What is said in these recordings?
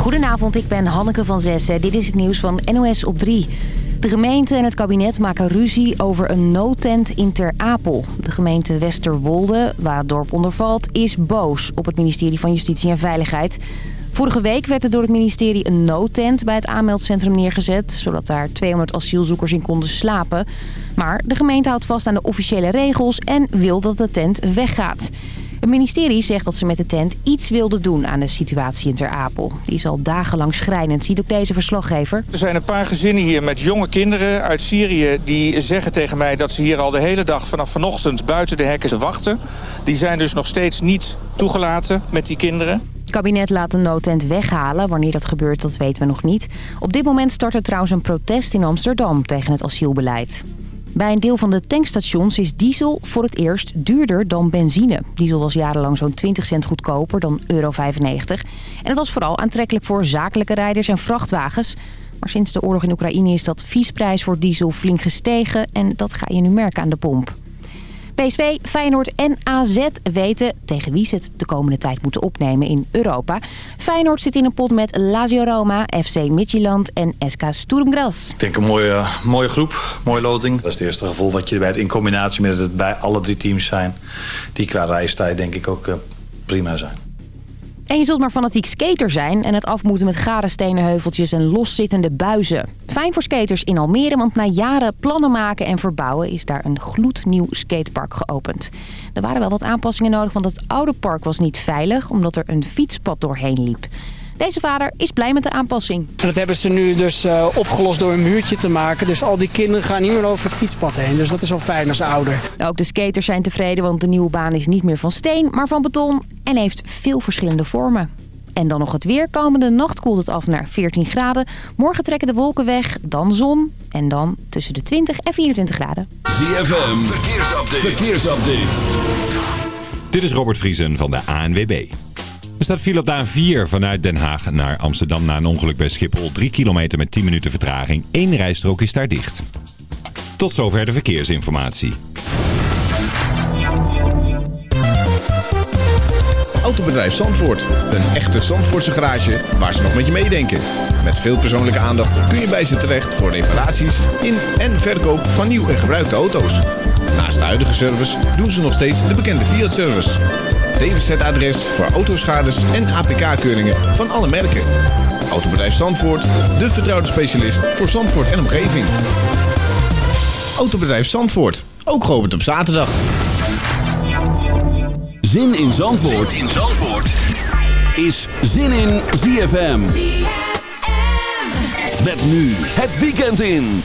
Goedenavond, ik ben Hanneke van Zessen. Dit is het nieuws van NOS op 3. De gemeente en het kabinet maken ruzie over een noodtent in Ter Apel. De gemeente Westerwolde, waar het dorp onder valt, is boos op het ministerie van Justitie en Veiligheid. Vorige week werd er door het ministerie een noodtent bij het aanmeldcentrum neergezet... zodat daar 200 asielzoekers in konden slapen. Maar de gemeente houdt vast aan de officiële regels en wil dat de tent weggaat. Het ministerie zegt dat ze met de tent iets wilden doen aan de situatie in Ter Apel. Die is al dagenlang schrijnend, ziet ook deze verslaggever. Er zijn een paar gezinnen hier met jonge kinderen uit Syrië... die zeggen tegen mij dat ze hier al de hele dag vanaf vanochtend buiten de hekken wachten. Die zijn dus nog steeds niet toegelaten met die kinderen. Het kabinet laat de noodtent weghalen. Wanneer dat gebeurt, dat weten we nog niet. Op dit moment start er trouwens een protest in Amsterdam tegen het asielbeleid. Bij een deel van de tankstations is diesel voor het eerst duurder dan benzine. Diesel was jarenlang zo'n 20 cent goedkoper dan euro 95. En het was vooral aantrekkelijk voor zakelijke rijders en vrachtwagens. Maar sinds de oorlog in Oekraïne is dat viesprijs voor diesel flink gestegen... en dat ga je nu merken aan de pomp. PSV, Feyenoord en AZ weten tegen wie ze het de komende tijd moeten opnemen in Europa. Feyenoord zit in een pot met Lazio Roma, FC Midtjylland en SK Sturm Graz. Ik denk een mooie, mooie groep, mooie loting. Dat is het eerste gevoel wat je erbij in combinatie met het bij alle drie teams zijn. Die qua reistijd denk ik ook eh, prima zijn. En je zult maar fanatiek skater zijn en het af moeten met gare stenen heuveltjes en loszittende buizen. Fijn voor skaters in Almere, want na jaren plannen maken en verbouwen is daar een gloednieuw skatepark geopend. Er waren wel wat aanpassingen nodig, want het oude park was niet veilig omdat er een fietspad doorheen liep. Deze vader is blij met de aanpassing. En dat hebben ze nu dus uh, opgelost door een muurtje te maken. Dus al die kinderen gaan niet meer over het fietspad heen. Dus dat is wel fijn als ouder. Ook de skaters zijn tevreden, want de nieuwe baan is niet meer van steen, maar van beton. En heeft veel verschillende vormen. En dan nog het weer. Komende nacht koelt het af naar 14 graden. Morgen trekken de wolken weg, dan zon. En dan tussen de 20 en 24 graden. ZFM, verkeersupdate. verkeersupdate. Dit is Robert Vriesen van de ANWB. Er staat file op de A4 vanuit Den Haag naar Amsterdam na een ongeluk bij Schiphol. 3 kilometer met 10 minuten vertraging. Eén rijstrook is daar dicht. Tot zover de verkeersinformatie. Autobedrijf Zandvoort. Een echte Zandvoortse garage waar ze nog met je meedenken. Met veel persoonlijke aandacht kun je bij ze terecht voor reparaties in en verkoop van nieuw en gebruikte auto's. Naast de huidige service doen ze nog steeds de bekende Fiat-service. DWZ-adres voor autoschades en APK-keuringen van alle merken. Autobedrijf Zandvoort, de vertrouwde specialist voor Zandvoort en omgeving. Autobedrijf Zandvoort, ook geopend op zaterdag. Zin in Zandvoort, zin in Zandvoort. is Zin in ZFM. ZFM. Met nu het weekend in.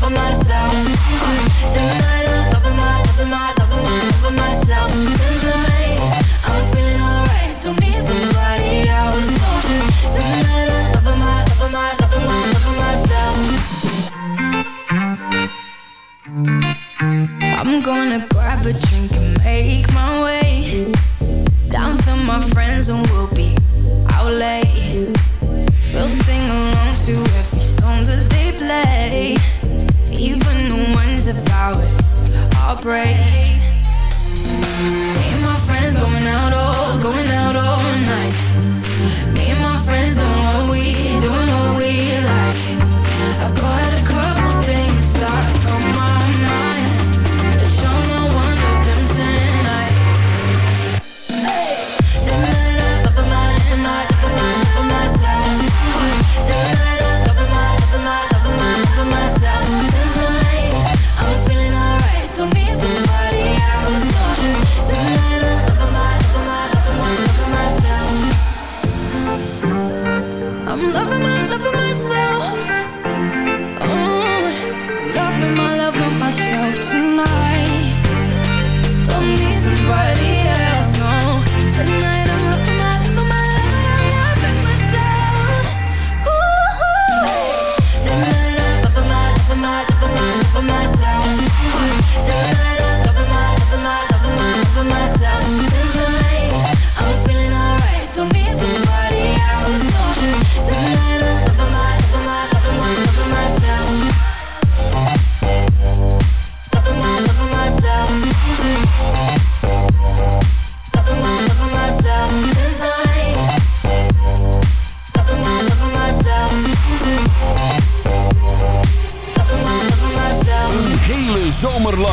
for myself. Tonight heartbreak. Me and my friends going out all, going out all night. Me and my friends doing what we doing. What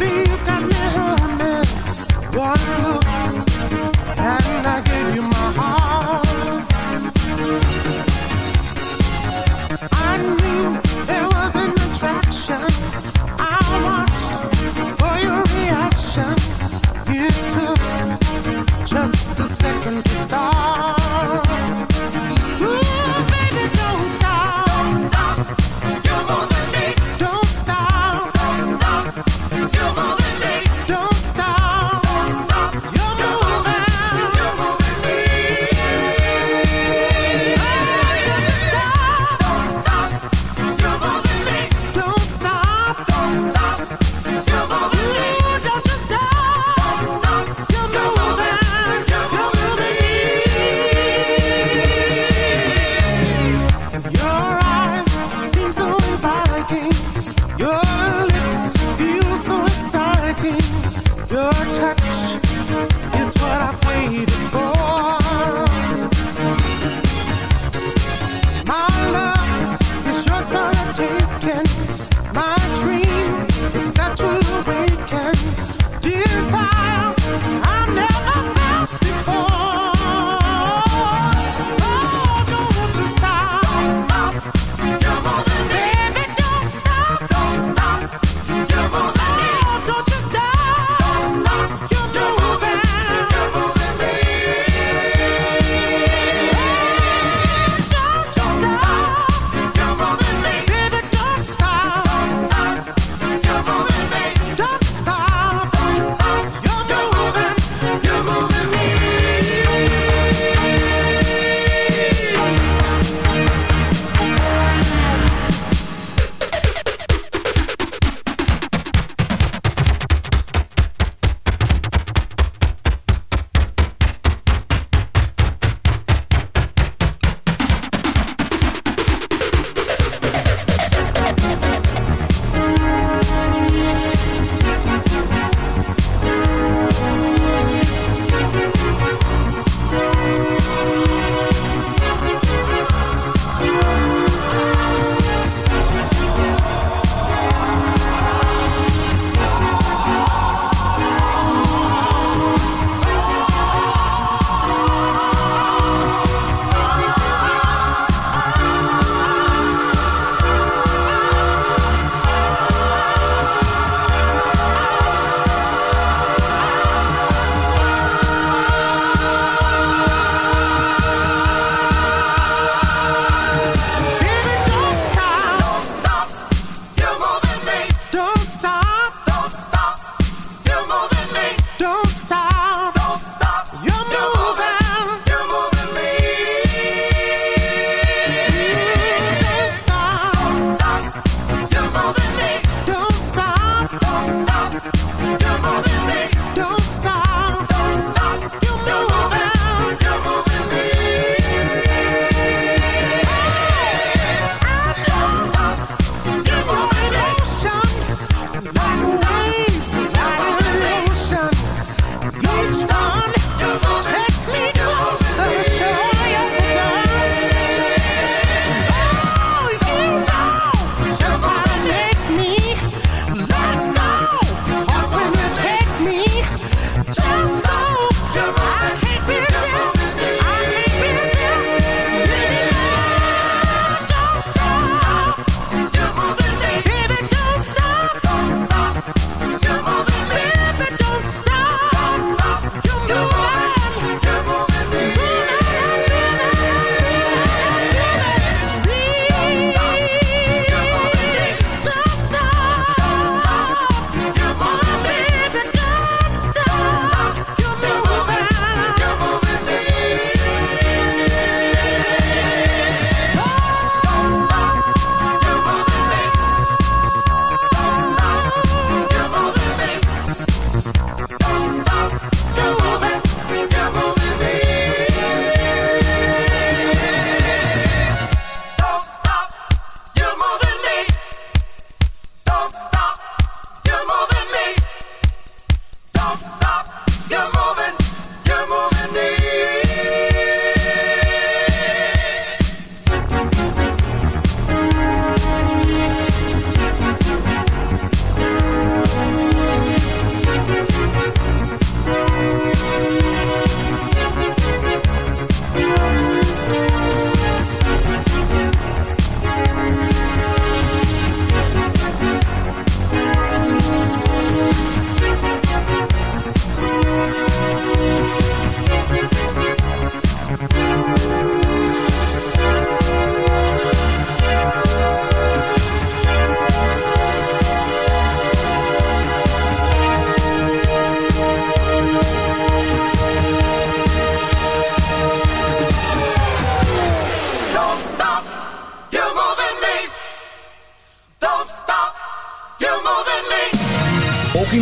Baby. You've got me humming. One look,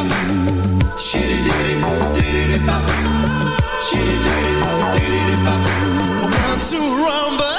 I want to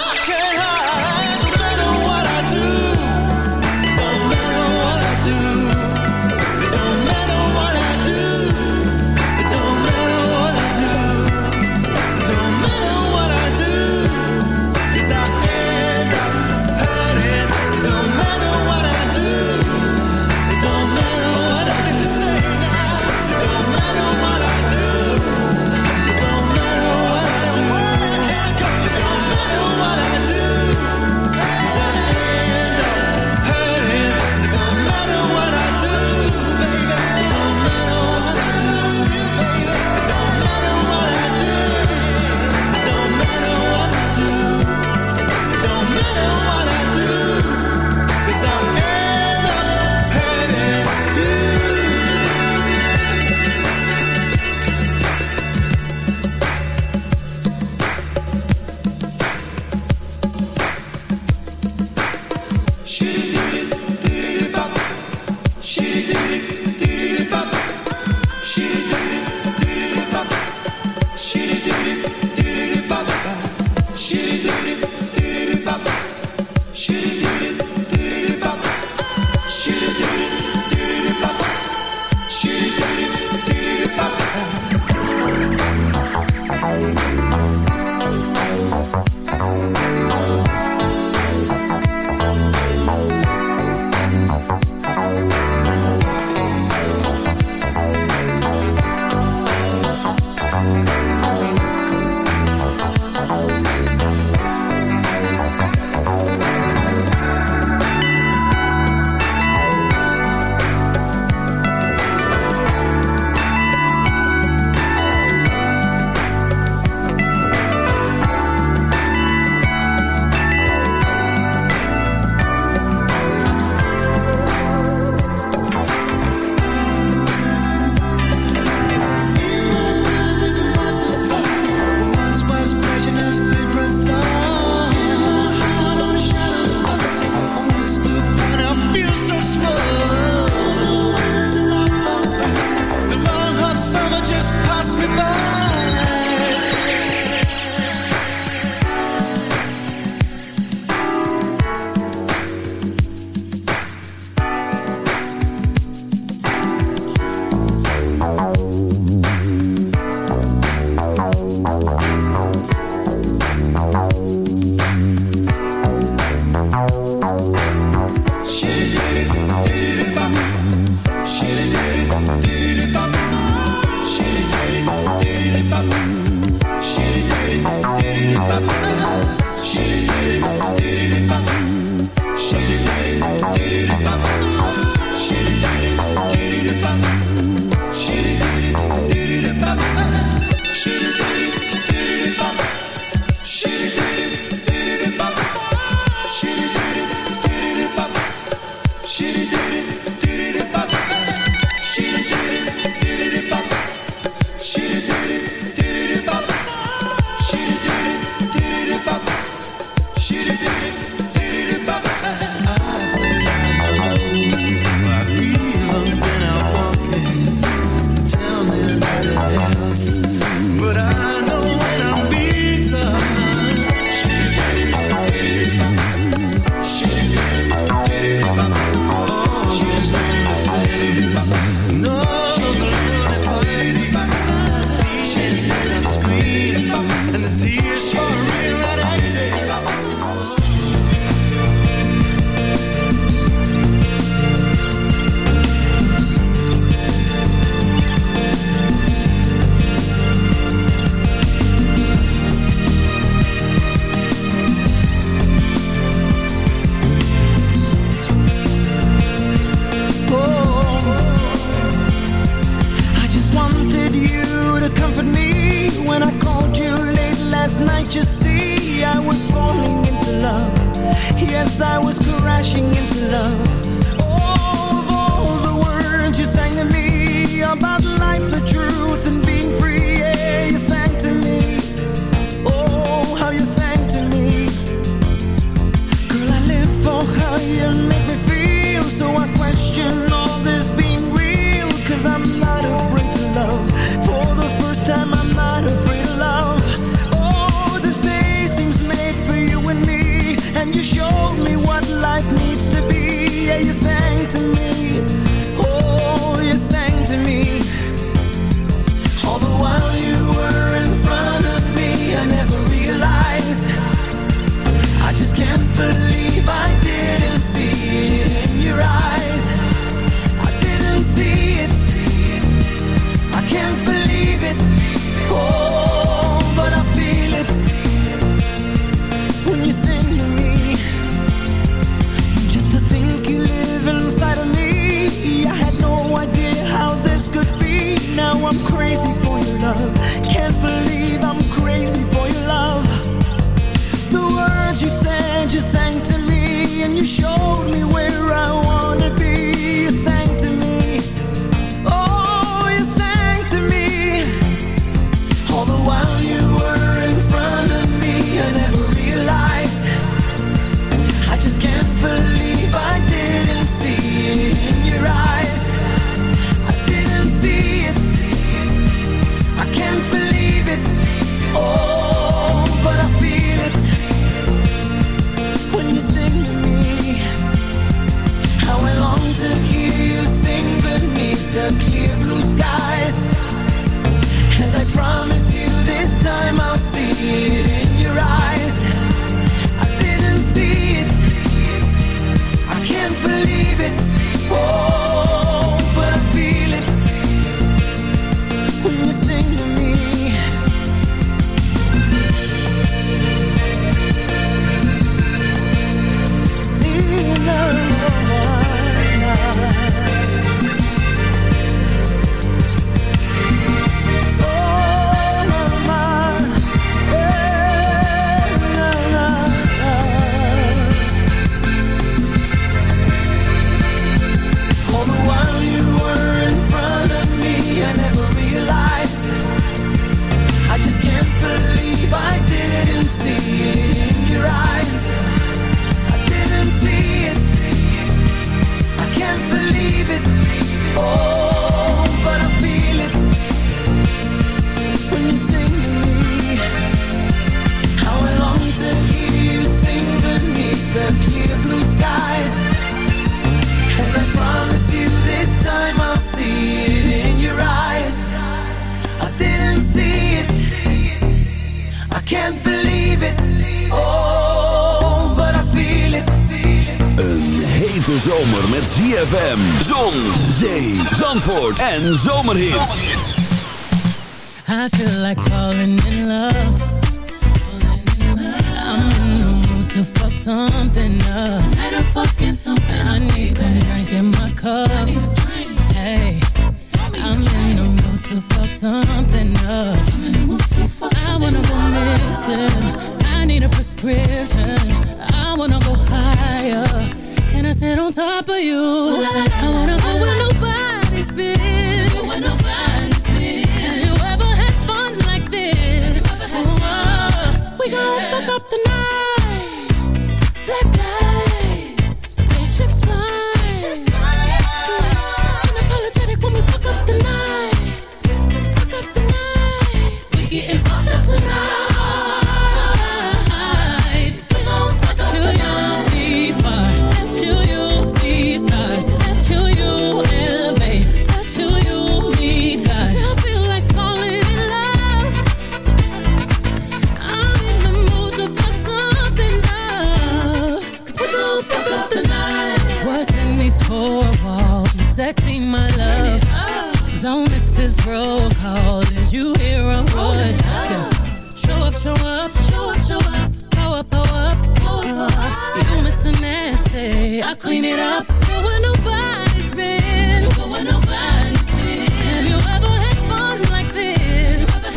ZFM, Zon, Zee, Zandvoort en Zomerhits. I feel like falling in love. I'm in the mood to fuck something up. Fucking something I need some drink in my cup. Hey, I'm in the mood to fuck something up. I wanna go missing. I need a prescription. I wanna go higher Can I sit on top of you? Ooh, la, la, la, I wanna go where nobody's been. Go where nobody's been. Have you ever had fun like this? Oh, oh, we yeah. gonna fuck up the night. I'll clean it up. Go where nobody's been. Go where nobody's been. Have you ever had fun like this? Fun?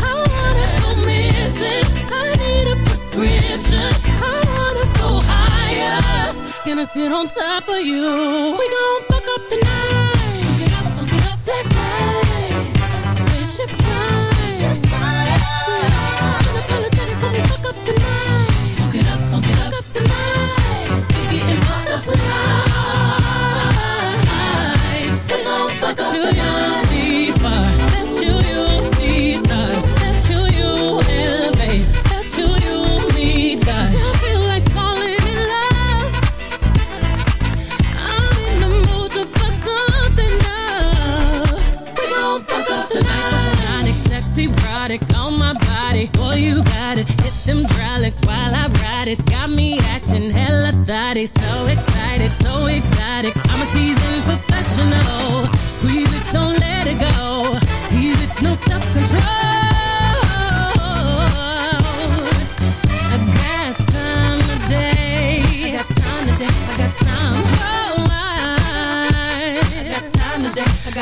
I wanna go missing. I need a prescription. I wanna go higher. Gonna sit on top of you. We gon' fuck up tonight.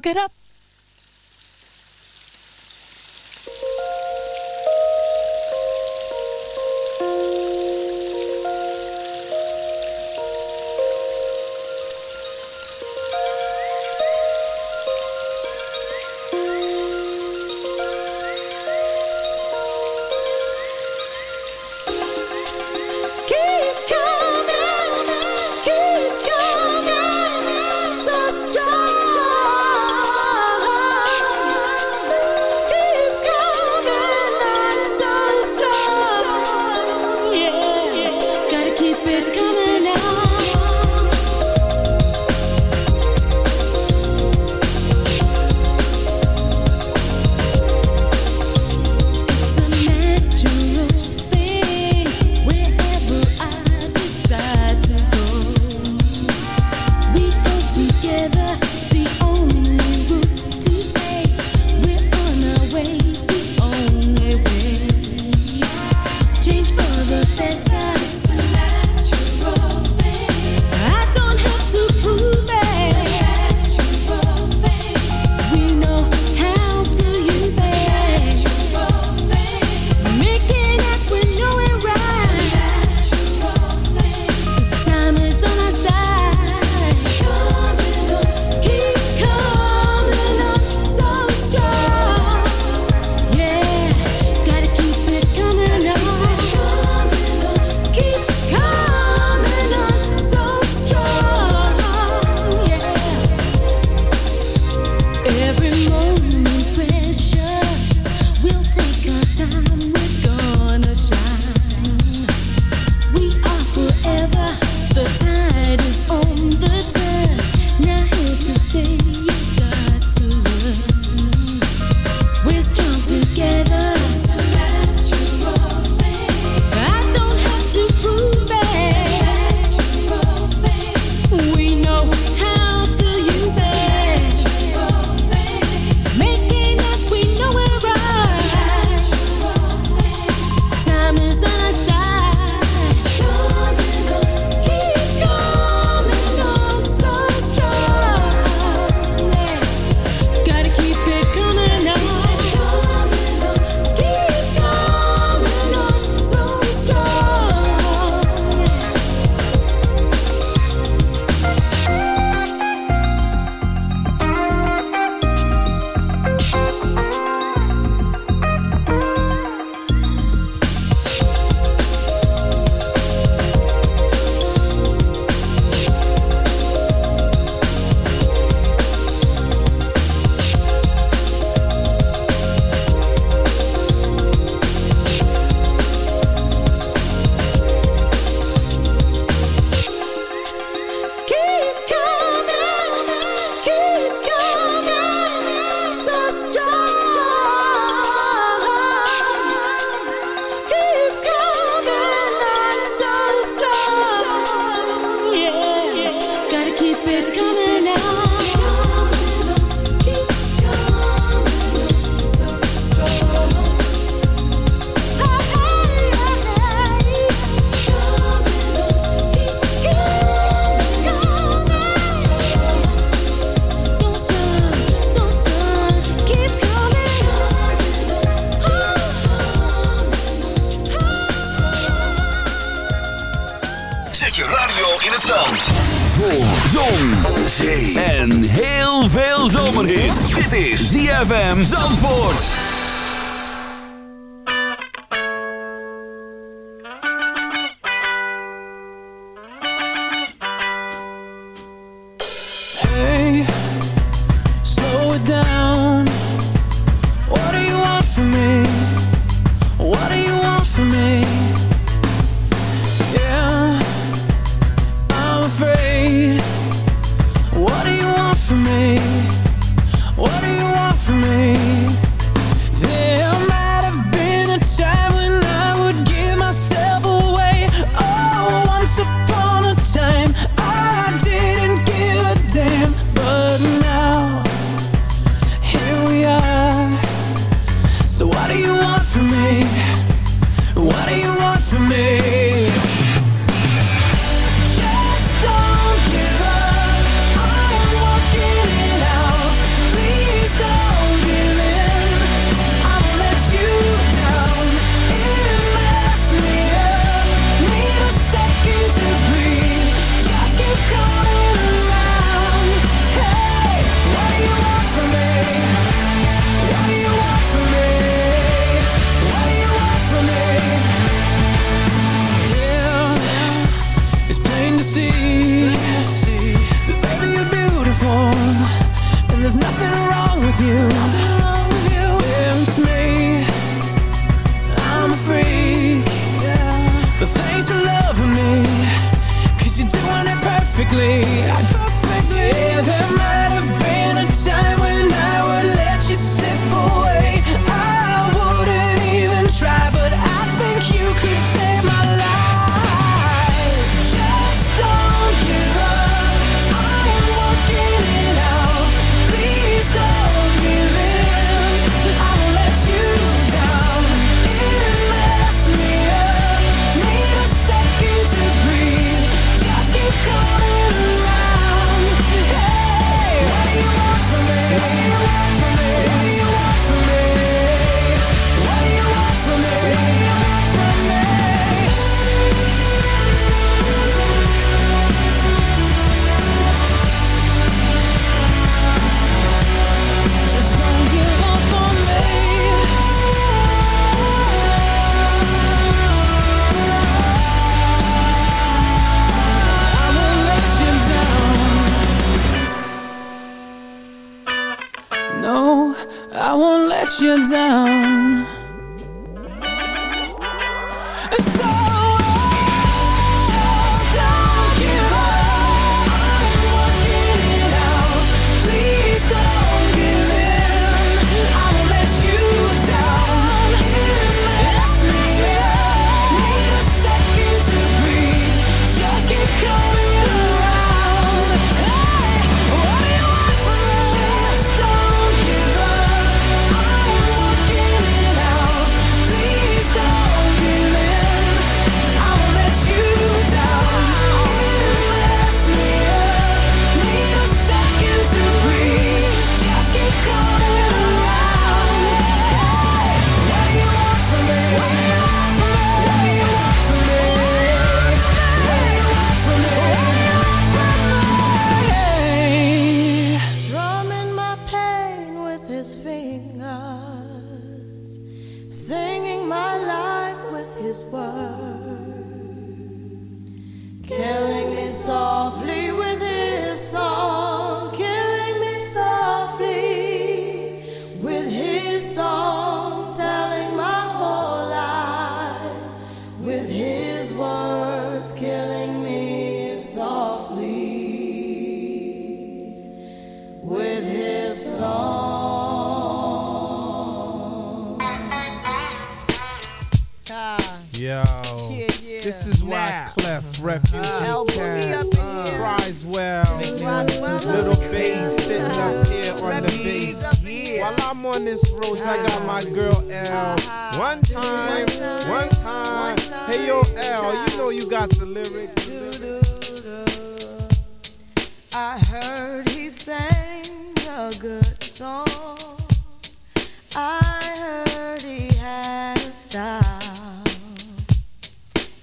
Look it up.